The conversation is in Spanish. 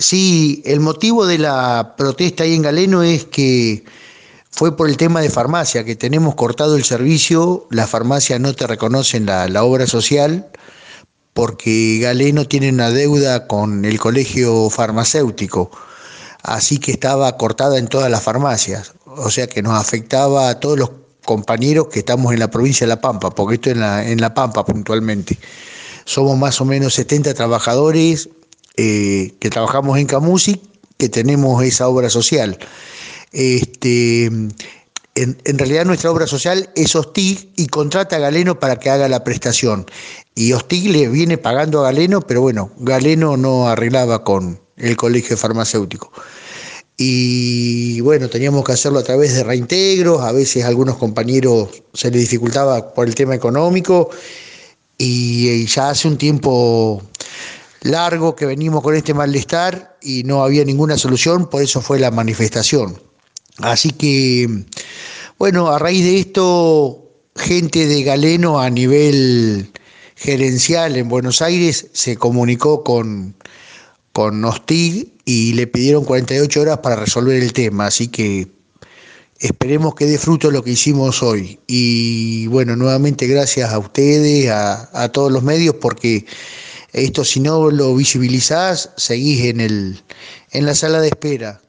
Sí, el motivo de la protesta ahí en Galeno es que fue por el tema de farmacia, que tenemos cortado el servicio, la farmacia no te reconocen la, la obra social, porque Galeno tiene una deuda con el colegio farmacéutico, así que estaba cortada en todas las farmacias, o sea que nos afectaba a todos los compañeros que estamos en la provincia de La Pampa, porque esto es en la, en la Pampa puntualmente. Somos más o menos 70 trabajadores eh, que trabajamos en Camusi, que tenemos esa obra social. Este, en, realidad nuestra obra social es Hostig y contrata a Galeno para que haga la prestación. Y Hostig le viene pagando a Galeno, pero bueno, Galeno no arreglaba con el colegio farmacéutico. Y bueno, teníamos que hacerlo a través de reintegros, a veces a algunos compañeros se les dificultaba por el tema económico y ya hace un tiempo largo que venimos con este malestar y no había ninguna solución, por eso fue la manifestación. Así que, bueno, a raíz de esto, gente de Galeno a nivel gerencial en Buenos Aires se comunicó con, con Nostig y le pidieron 48 horas para resolver el tema, así que esperemos que dé fruto lo que hicimos hoy. Y bueno, nuevamente gracias a ustedes, a, a todos los medios, porque esto si no lo visibilizás, seguís en, el, en la sala de espera.